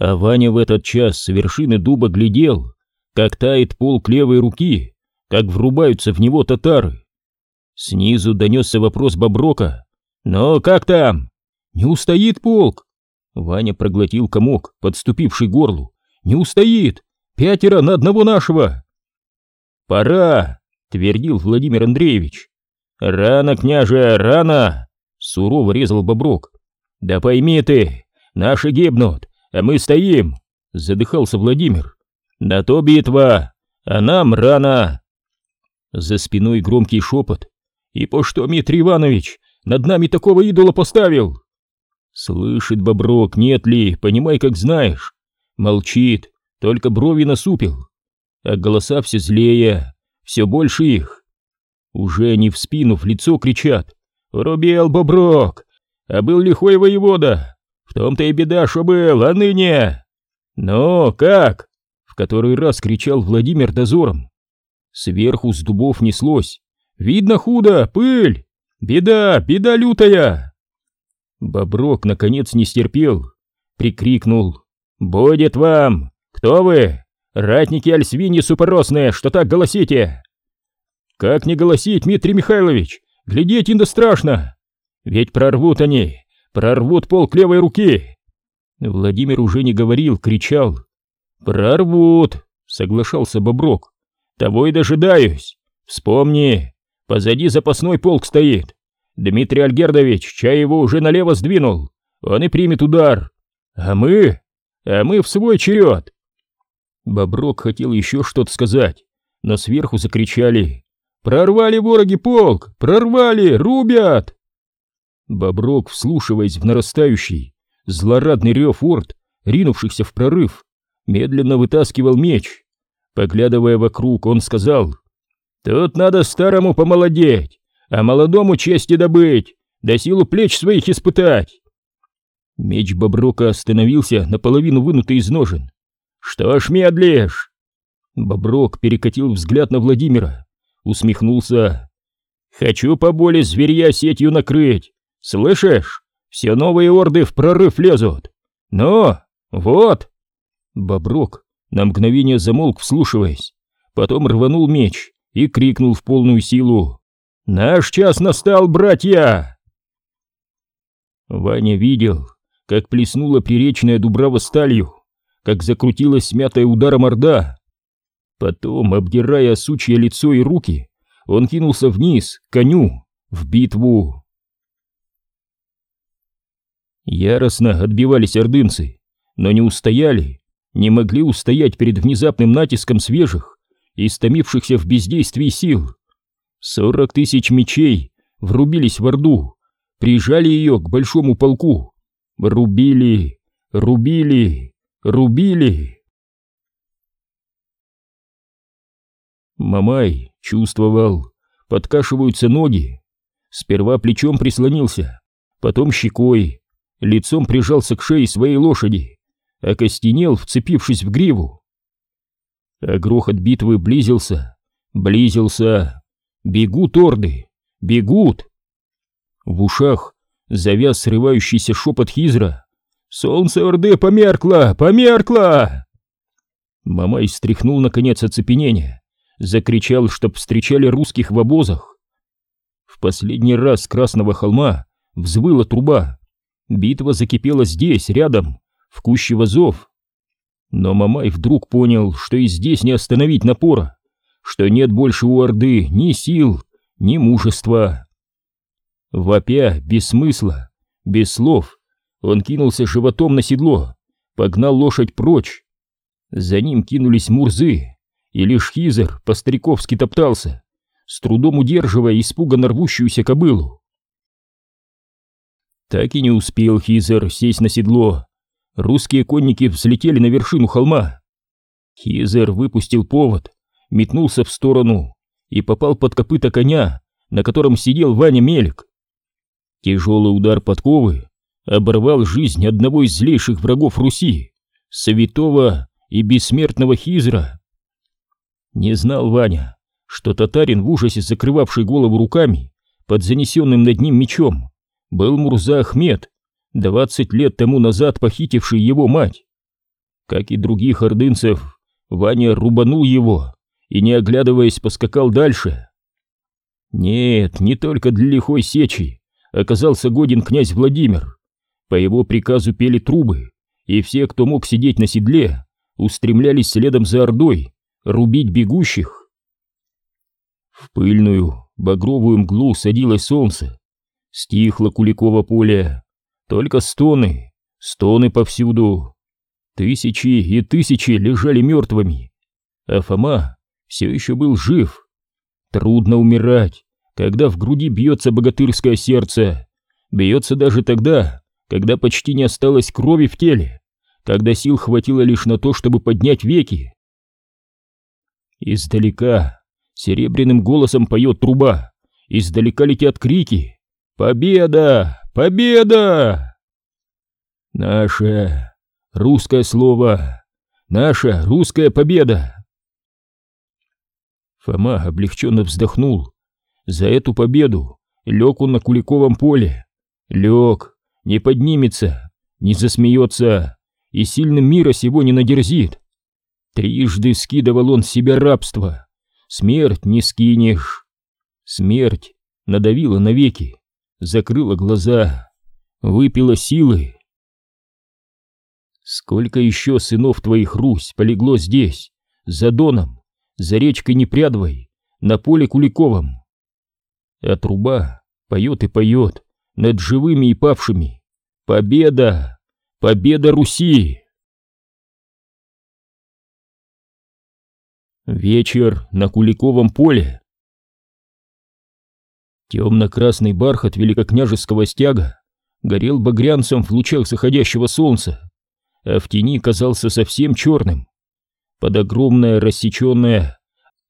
А Ваня в этот час с вершины дуба глядел, как тает пол левой руки, как врубаются в него татары. Снизу донесся вопрос Боброка. «Ну, как там?» «Не устоит полк!» Ваня проглотил комок, подступивший горлу. «Не устоит! Пятеро на одного нашего!» «Пора!» — твердил Владимир Андреевич. «Рано, княже, рано!» — сурово резал Боброк. «Да пойми ты, наши гибнут, а мы стоим!» — задыхался Владимир. «На то битва, а нам рано!» За спиной громкий шепот. «И по что, Митрий Иванович, над нами такого идола поставил?» Слышит Боброк, нет ли, понимай, как знаешь. Молчит, только брови насупил. А голоса все злее, все больше их. Уже не в спину, в лицо кричат. «Рубел, Боброк! А был лихой воевода! В том-то и беда, что был, а ныне!» «Ну, как?» — в который раз кричал Владимир дозором. Сверху с дубов неслось. «Видно худо, пыль! Беда, беда лютая!» Боброк, наконец, не стерпел. Прикрикнул. «Будет вам! Кто вы? Ратники аль свиньи супоросные, что так голосите?» «Как не голосить, Дмитрий Михайлович? Глядеть инда страшно! Ведь прорвут они, прорвут пол левой руки!» Владимир уже не говорил, кричал. «Прорвут!» — соглашался Боброк. «Того и дожидаюсь! Вспомни, позади запасной полк стоит. Дмитрий Альгердович, чай его уже налево сдвинул, он и примет удар. А мы? А мы в свой черед!» Боброк хотел еще что-то сказать, но сверху закричали. «Прорвали вороги полк! Прорвали! Рубят!» Боброк, вслушиваясь в нарастающий, злорадный рев орд, ринувшихся в прорыв, медленно вытаскивал меч. Поглядывая вокруг, он сказал, «Тут надо старому помолодеть, а молодому чести добыть, да силу плеч своих испытать». Меч Боброка остановился, наполовину вынутый из ножен. «Что ж медлишь?» Боброк перекатил взгляд на Владимира усмехнулся. «Хочу поболее зверья сетью накрыть. Слышишь? Все новые орды в прорыв лезут. Ну, вот!» Боброк на мгновение замолк, вслушиваясь, потом рванул меч и крикнул в полную силу. «Наш час настал, братья!» Ваня видел, как плеснула приречная дубрава сталью, как закрутилась смятая ударом орда, Потом, обдирая сучье лицо и руки, он кинулся вниз, к коню, в битву. Яростно отбивались ордынцы, но не устояли, не могли устоять перед внезапным натиском свежих, истомившихся в бездействии сил. Сорок тысяч мечей врубились в Орду, прижали ее к большому полку, рубили, рубили, рубили. Мамай чувствовал, подкашиваются ноги. Сперва плечом прислонился, потом щекой, лицом прижался к шее своей лошади, окостенел, вцепившись в гриву. А грохот битвы близился, близился. Бегут орды, бегут. В ушах завяз срывающийся шепот Хизра. «Солнце Орды померкло, померкло!» Мамай стряхнул наконец оцепенение закричал, чтоб встречали русских в обозах. В последний раз с Красного холма взвыла труба. Битва закипела здесь, рядом, в куще вазов. Но Мамай вдруг понял, что и здесь не остановить напора, что нет больше у Орды ни сил, ни мужества. Вопя, без смысла, без слов, он кинулся животом на седло, погнал лошадь прочь. За ним кинулись мурзы, и лишь Хизер по-стариковски топтался, с трудом удерживая испуганно рвущуюся кобылу. Так и не успел Хизер сесть на седло. Русские конники взлетели на вершину холма. Хизер выпустил повод, метнулся в сторону и попал под копыта коня, на котором сидел Ваня Мелик. Тяжелый удар подковы оборвал жизнь одного из злейших врагов Руси, святого и бессмертного Хизра. Не знал Ваня, что татарин в ужасе закрывавший голову руками под занесенным над ним мечом был Мурза Ахмед, двадцать лет тому назад похитивший его мать. Как и других ордынцев, Ваня рубанул его и, не оглядываясь, поскакал дальше. Нет, не только для лихой сечи оказался годен князь Владимир. По его приказу пели трубы, и все, кто мог сидеть на седле, устремлялись следом за Ордой, рубить бегущих. В пыльную, багровую мглу садилось солнце, стихло Куликово поле, только стоны, стоны повсюду. Тысячи и тысячи лежали мертвыми, а Фома все еще был жив. Трудно умирать, когда в груди бьется богатырское сердце, бьется даже тогда, когда почти не осталось крови в теле, когда сил хватило лишь на то, чтобы поднять веки. Издалека серебряным голосом поет труба, издалека летят крики «Победа! Победа!» Наше русское слово, наша русская победа. Фома облегченно вздохнул. За эту победу лег он на Куликовом поле. Лег, не поднимется, не засмеется и сильным мира сего не надерзит. Трижды скидывал он с себя рабство. Смерть не скинешь. Смерть надавила навеки, закрыла глаза, выпила силы. Сколько еще сынов твоих, Русь, полегло здесь, за Доном, за речкой Непрядвой, на поле Куликовом. А труба поет и поет над живыми и павшими. Победа! Победа Руси! Вечер на Куликовом поле. Темно-красный бархат великокняжеского стяга горел багрянцем в лучах заходящего солнца, а в тени казался совсем черным. Под огромное рассеченное,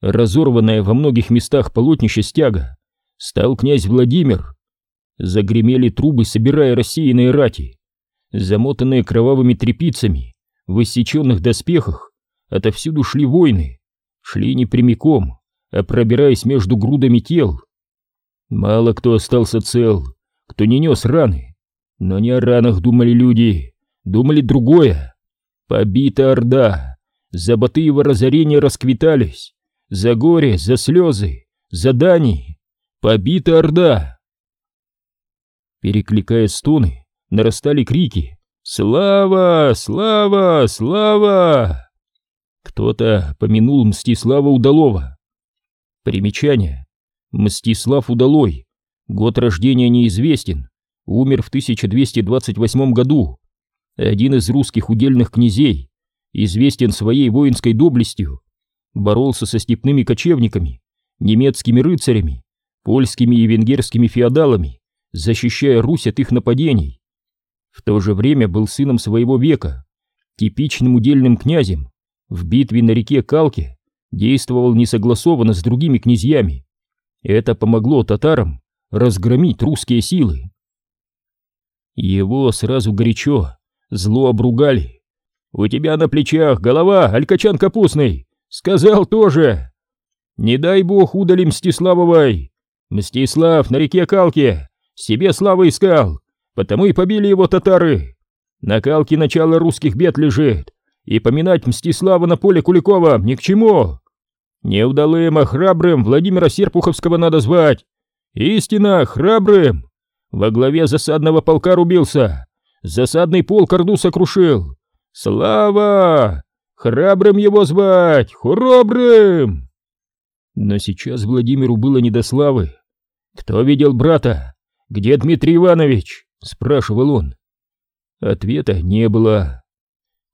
разорванное во многих местах полотнище стяга стал князь Владимир. Загремели трубы, собирая рассеянные рати. Замотанные кровавыми трепицами, в иссеченных доспехах, отовсюду шли войны. Шли не прямиком, а пробираясь между грудами тел. Мало кто остался цел, кто не нес раны. Но не о ранах думали люди, думали другое. Побита Орда, за Батыево разорение расквитались, за горе, за слезы, за дани. Побита Орда. Перекликая стоны, нарастали крики «Слава! Слава! Слава!» Кто-то помянул Мстислава Удалова. Примечание. Мстислав Удалой. Год рождения неизвестен. Умер в 1228 году. Один из русских удельных князей. Известен своей воинской доблестью. Боролся со степными кочевниками, немецкими рыцарями, польскими и венгерскими феодалами, защищая Русь от их нападений. В то же время был сыном своего века, типичным удельным князем. В битве на реке Калке действовал несогласованно с другими князьями это помогло татарам разгромить русские силы. Его сразу горячо, зло обругали. «У тебя на плечах голова, алькачан капустный!» «Сказал тоже!» «Не дай бог удали Мстиславовой!» «Мстислав на реке Калке себе славы искал, потому и побили его татары!» «На Калке начало русских бед лежит, и поминать Мстислава на поле Куликова ни к чему!» Неудалым, а храбрым Владимира Серпуховского надо звать. Истинно, храбрым. Во главе засадного полка рубился. Засадный полк Орду сокрушил. Слава! Храбрым его звать, храбрым! Но сейчас Владимиру было не до славы. «Кто видел брата? Где Дмитрий Иванович?» — спрашивал он. Ответа не было.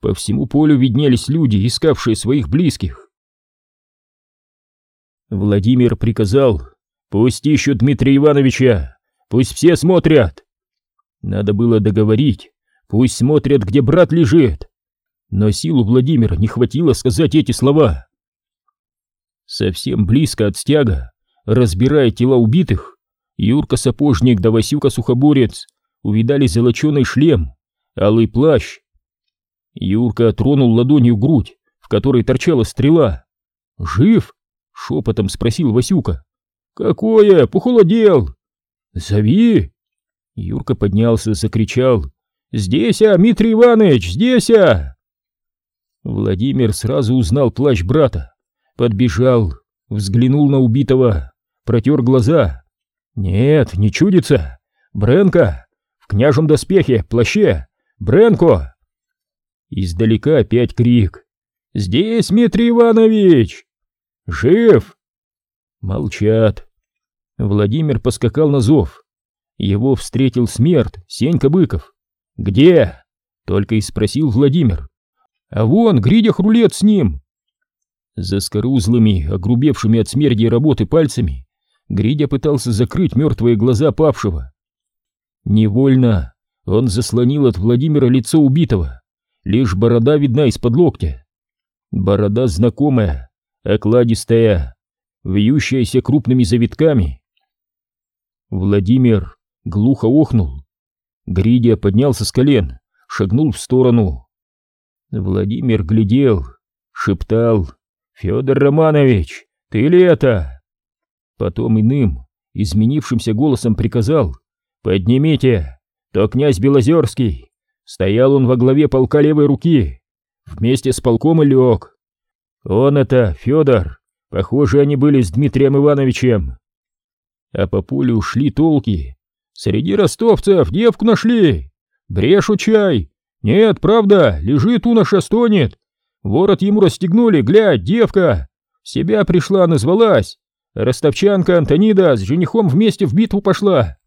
По всему полю виднелись люди, искавшие своих близких. Владимир приказал, пусть ищут Дмитрия Ивановича, пусть все смотрят. Надо было договорить, пусть смотрят, где брат лежит. Но силу Владимира не хватило сказать эти слова. Совсем близко от стяга, разбирая тела убитых, Юрка-сапожник да Васюка-сухоборец увидали золоченый шлем, алый плащ. Юрка тронул ладонью грудь, в которой торчала стрела. «Жив?» Шепотом спросил Васюка. «Какое? Похолодел!» «Зови!» Юрка поднялся, закричал. «Здесь, а, Дмитрий Иванович, здесь, а!» Владимир сразу узнал плащ брата, подбежал, взглянул на убитого, протер глаза. Нет, не чудится. Бренко! В княжем доспехе, плаще! Бренко! Издалека опять крик. «Здесь, Дмитрий Иванович!» «Жив!» Молчат. Владимир поскакал на зов. Его встретил смерть, Сенька Быков. «Где?» — только и спросил Владимир. «А вон, Гридя рулет с ним!» За скорузлыми, огрубевшими от смерти работы пальцами, Гридя пытался закрыть мертвые глаза павшего. Невольно он заслонил от Владимира лицо убитого, лишь борода видна из-под локтя. Борода знакомая, окладистая, вьющаяся крупными завитками. Владимир глухо охнул. Гридя поднялся с колен, шагнул в сторону. Владимир глядел, шептал «Федор Романович, ты ли это?» Потом иным, изменившимся голосом приказал «Поднимите, то князь Белозерский». Стоял он во главе полка левой руки, вместе с полком и лег. Он это, Федор, похоже, они были с Дмитрием Ивановичем. А по полю ушли толки. Среди ростовцев девку нашли. Брешу чай. Нет, правда, лежит у наша стонет. Ворот ему расстегнули, глядь, девка. Себя пришла, назвалась. Ростовчанка Антонида с женихом вместе в битву пошла.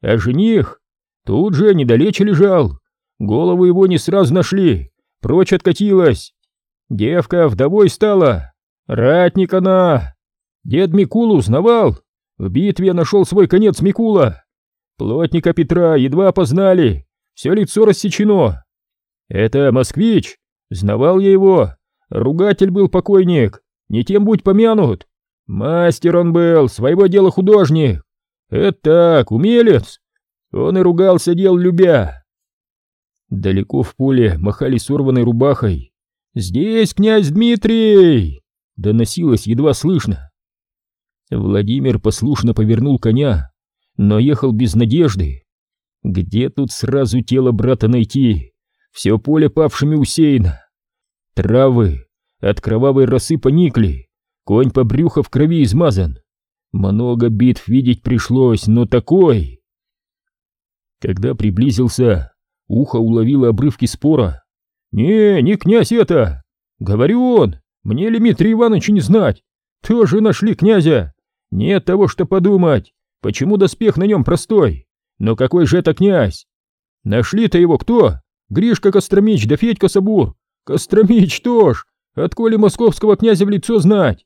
А жених тут же недалече лежал. Голову его не сразу нашли, прочь откатилась. Девка вдовой стала. Ратник она. Дед Микулу узнавал. В битве нашел свой конец Микула. Плотника Петра едва опознали. Все лицо рассечено. Это москвич. Знавал я его. Ругатель был покойник. Не тем будь помянут. Мастер он был, своего дела художник. Это так, умелец. Он и ругался дел любя. Далеко в поле махали сорванной рубахой. «Здесь князь Дмитрий!» — доносилось едва слышно. Владимир послушно повернул коня, но ехал без надежды. Где тут сразу тело брата найти? Все поле павшими усеяно. Травы от кровавой росы поникли, конь по брюхо в крови измазан. Много битв видеть пришлось, но такой... Когда приблизился, ухо уловило обрывки спора. «Не, не князь это! Говорю он, мне ли Дмитрия Ивановича не знать? Тоже нашли князя! Нет того, что подумать, почему доспех на нем простой? Но какой же это князь? Нашли-то его кто? Гришка Костромич да Федька Сабур. Костромич тоже! Отколи московского князя в лицо знать?»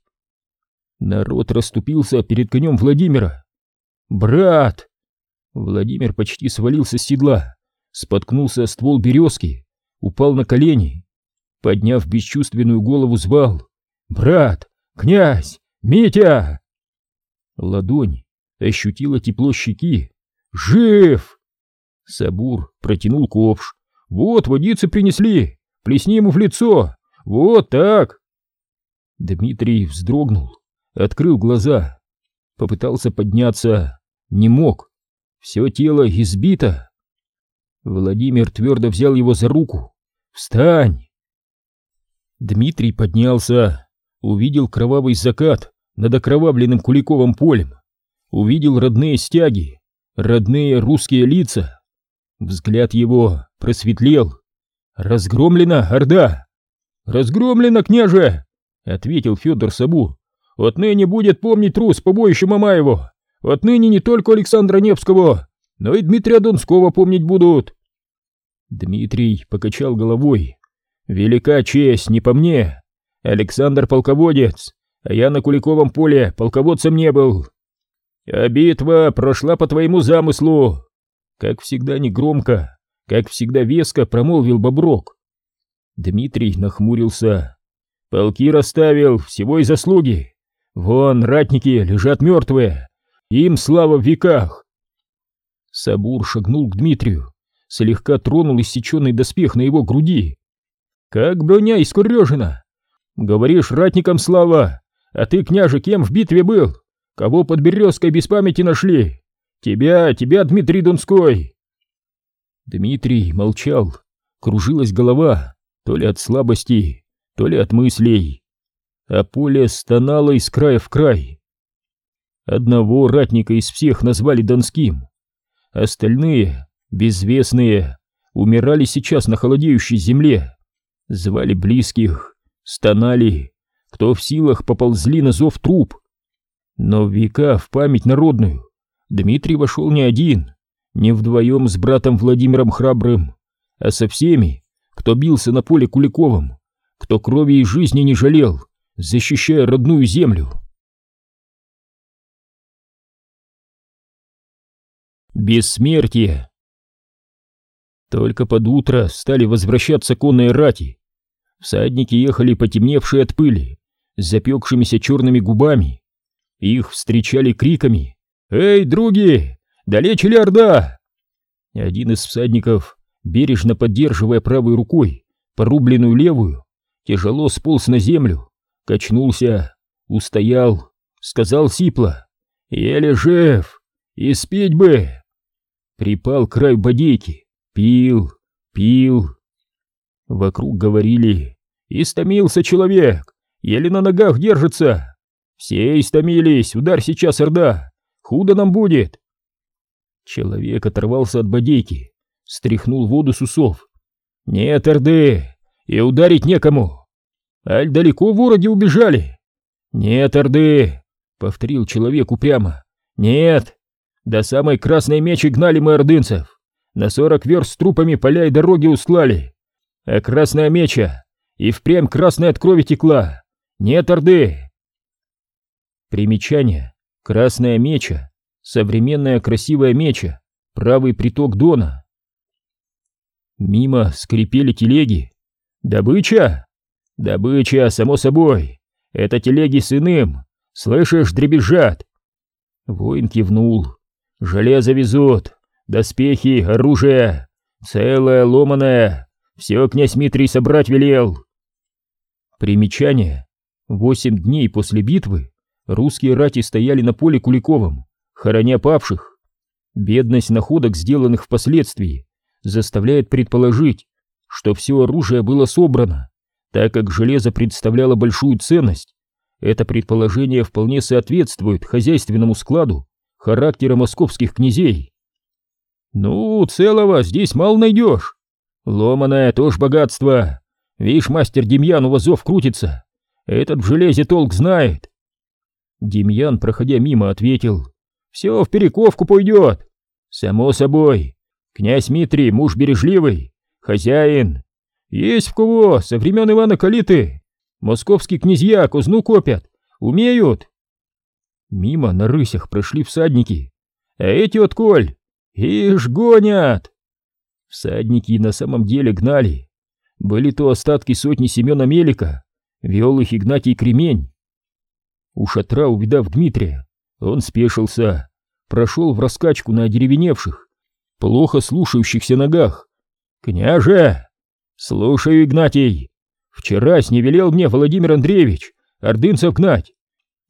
Народ расступился перед конем Владимира. «Брат!» Владимир почти свалился с седла, споткнулся о ствол березки, упал на колени, подняв бесчувственную голову, звал «Брат! Князь! Митя!» Ладонь ощутила тепло щеки. «Жив!» Сабур протянул ковш. «Вот, водицы принесли! Плесни ему в лицо! Вот так!» Дмитрий вздрогнул, открыл глаза, попытался подняться, не мог. Все тело избито. Владимир твердо взял его за руку. «Встань!» Дмитрий поднялся, увидел кровавый закат над окровавленным Куликовым полем, увидел родные стяги, родные русские лица. Взгляд его просветлел. «Разгромлена Орда!» «Разгромлена, княже!» — ответил Федор Сабур. «Отныне будет помнить трус побоище Мамаеву! Отныне не только Александра Невского, но и Дмитрия Донского помнить будут. Дмитрий покачал головой. Велика честь, не по мне. Александр полководец, а я на Куликовом поле полководцем не был. А битва прошла по твоему замыслу. Как всегда негромко, как всегда веско промолвил Боброк. Дмитрий нахмурился. Полки расставил, всего и заслуги. Вон, ратники лежат мертвые. Им слава в веках. Сабур шагнул к Дмитрию, слегка тронул иссеченный доспех на его груди. «Как броня искурежена! Говоришь, ратникам слава, а ты, княже, кем в битве был? Кого под березкой без памяти нашли? Тебя, тебя, Дмитрий Донской!» Дмитрий молчал, кружилась голова, то ли от слабости, то ли от мыслей. А поле стонало из края в край. Одного ратника из всех назвали Донским. Остальные, безвестные, умирали сейчас на холодеющей земле. Звали близких, стонали, кто в силах поползли на зов труп. Но века в память народную Дмитрий вошел не один, не вдвоем с братом Владимиром Храбрым, а со всеми, кто бился на поле Куликовым, кто крови и жизни не жалел, защищая родную землю. Бессмертие. Только под утро стали возвращаться конные рати. Всадники ехали потемневшие от пыли, с запекшимися черными губами. Их встречали криками «Эй, други, далече ли Орда?» Один из всадников, бережно поддерживая правой рукой порубленную левую, тяжело сполз на землю, качнулся, устоял, сказал сипло «Еле жив, и спить бы!» Припал к краю бодейки, пил, пил. Вокруг говорили «Истомился человек, еле на ногах держится!» «Все истомились, удар сейчас, Орда! Худо нам будет!» Человек оторвался от бодейки, стряхнул воду с усов. «Нет, Орды, и ударить некому! Аль далеко в городе убежали?» «Нет, Орды!» — повторил человек упрямо. «Нет, до самой Красной Мечи гнали мы ордынцев. На сорок верст трупами поля и дороги устлали. А Красная Меча и впрямь красная от крови текла. Нет Орды. Примечание. Красная Меча. Современная красивая меча. Правый приток Дона. Мимо скрипели телеги. Добыча? Добыча, само собой. Это телеги с иным. Слышишь, дребезжат? Воин кивнул. Железо везут, доспехи, оружие, целое, ломаное. Все князь Митрий собрать велел. Примечание. Восемь дней после битвы русские рати стояли на поле Куликовом, хороня павших. Бедность находок, сделанных впоследствии, заставляет предположить, что все оружие было собрано, так как железо представляло большую ценность. Это предположение вполне соответствует хозяйственному складу характера московских князей. Ну, целого здесь мало найдешь. Ломаное тоже богатство. Видишь, мастер Демьян у вазов крутится. Этот в железе толк знает. Демьян, проходя мимо, ответил. Все в перековку пойдет. Само собой. Князь Митрий, муж бережливый, хозяин. Есть в кого, со времен Ивана Калиты. Московские князья кузну копят. Умеют. Мимо на рысях прошли всадники. А эти вот коль, ишь гонят! Всадники на самом деле гнали. Были то остатки сотни Семена Мелика, вел их Игнатий Кремень. У шатра, увидав Дмитрия, он спешился, прошел в раскачку на одеревеневших, плохо слушающихся ногах. «Княже!» «Слушаю, Игнатий! Вчера не велел мне Владимир Андреевич ордынцев гнать,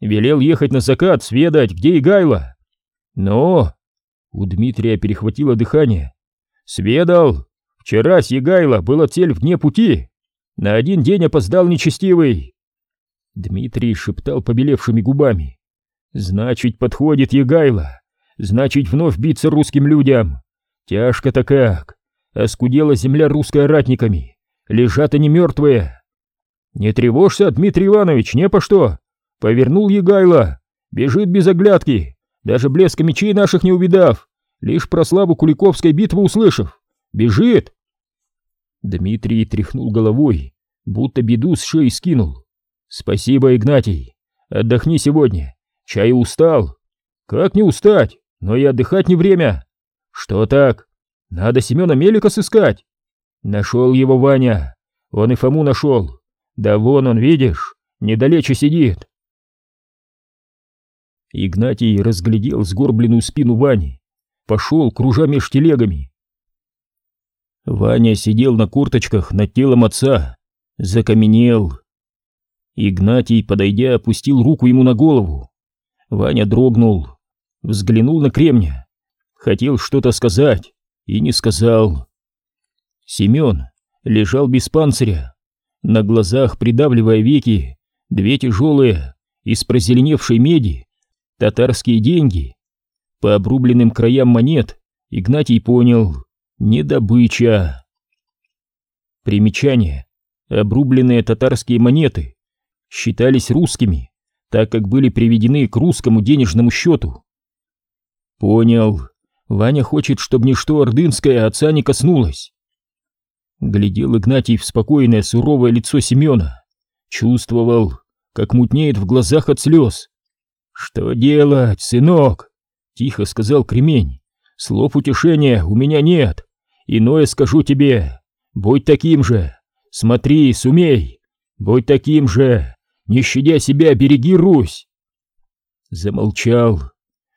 Велел ехать на закат, сведать, где Игайло. Но... У Дмитрия перехватило дыхание. Сведал. Вчера с Егайло было цель в дне пути. На один день опоздал нечестивый. Дмитрий шептал побелевшими губами. Значит, подходит Егайло. Значит, вновь биться русским людям. Тяжко-то как. Оскудела земля русская ратниками. Лежат они мертвые. Не тревожься, Дмитрий Иванович, не по что. Повернул Егайло, бежит без оглядки, даже блеска мечей наших не увидав, лишь про славу Куликовской битвы услышав. Бежит!» Дмитрий тряхнул головой, будто беду с шеи скинул. «Спасибо, Игнатий. Отдохни сегодня. Чай устал. Как не устать? Но и отдыхать не время. Что так? Надо Семена Мелика сыскать. Нашел его Ваня. Он и Фому нашел. Да вон он, видишь, недалече сидит. Игнатий разглядел сгорбленную спину Вани, пошел, кружа меж телегами. Ваня сидел на курточках над телом отца, закаменел. Игнатий, подойдя, опустил руку ему на голову. Ваня дрогнул, взглянул на кремня, хотел что-то сказать и не сказал. Семен, лежал без панциря, на глазах придавливая веки, две тяжелые, из прозеленевшей меди, татарские деньги. По обрубленным краям монет Игнатий понял — не добыча. Примечание. Обрубленные татарские монеты считались русскими, так как были приведены к русскому денежному счету. Понял. Ваня хочет, чтобы ничто ордынское отца не коснулось. Глядел Игнатий в спокойное суровое лицо Семена. Чувствовал, как мутнеет в глазах от слез. «Что делать, сынок?» — тихо сказал Кремень. «Слов утешения у меня нет. Иное скажу тебе. Будь таким же. Смотри, сумей. Будь таким же. Не щадя себя, береги Русь!» Замолчал.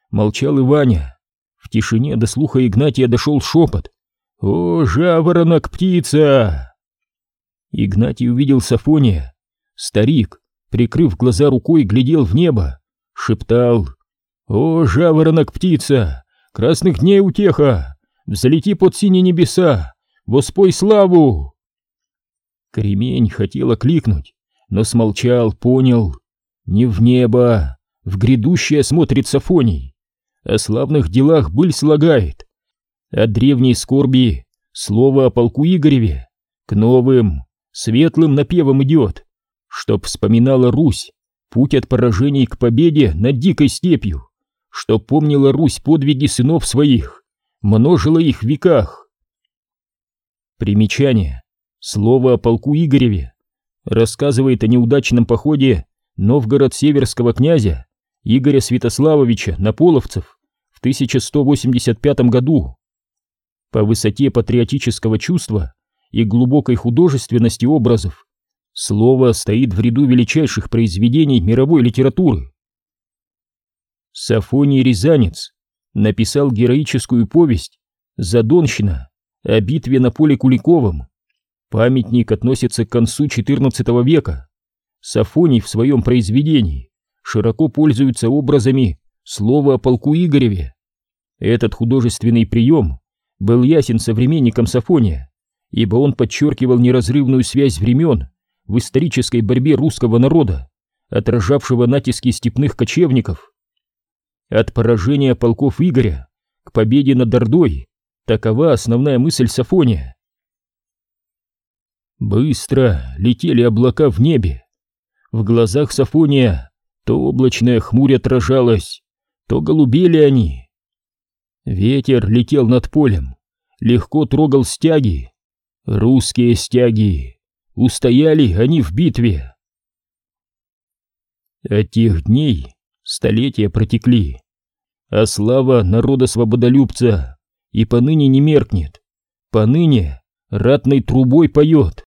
Молчал и Ваня. В тишине до слуха Игнатия дошел шепот. «О, жаворонок, птица!» Игнатий увидел Сафония. Старик, прикрыв глаза рукой, глядел в небо, шептал. «О, жаворонок, птица! Красных дней утеха! Взлети под синие небеса! Воспой славу!» Кремень хотел окликнуть, но смолчал, понял. Не в небо, в грядущее смотрит Сафоний. О славных делах быль слагает, от древней скорби слово о полку Игореве к новым, светлым напевам идет, чтоб вспоминала Русь путь от поражений к победе над дикой степью, чтоб помнила Русь подвиги сынов своих, множила их в веках. Примечание. Слово о полку Игореве рассказывает о неудачном походе Новгород-Северского князя Игоря Святославовича на Половцев в 1185 году по высоте патриотического чувства и глубокой художественности образов, слово стоит в ряду величайших произведений мировой литературы. Сафоний Рязанец написал героическую повесть «Задонщина» о битве на поле Куликовом. Памятник относится к концу XIV века. Сафоний в своем произведении широко пользуется образами слова о полку Игореве. Этот художественный прием был ясен современником Сафония, ибо он подчеркивал неразрывную связь времен в исторической борьбе русского народа, отражавшего натиски степных кочевников. От поражения полков Игоря к победе над Ордой такова основная мысль Сафония. Быстро летели облака в небе. В глазах Сафония то облачная хмурь отражалась, то голубели они, Ветер летел над полем, легко трогал стяги. Русские стяги. Устояли они в битве. От тех дней столетия протекли, а слава народа-свободолюбца и поныне не меркнет, поныне ратной трубой поет.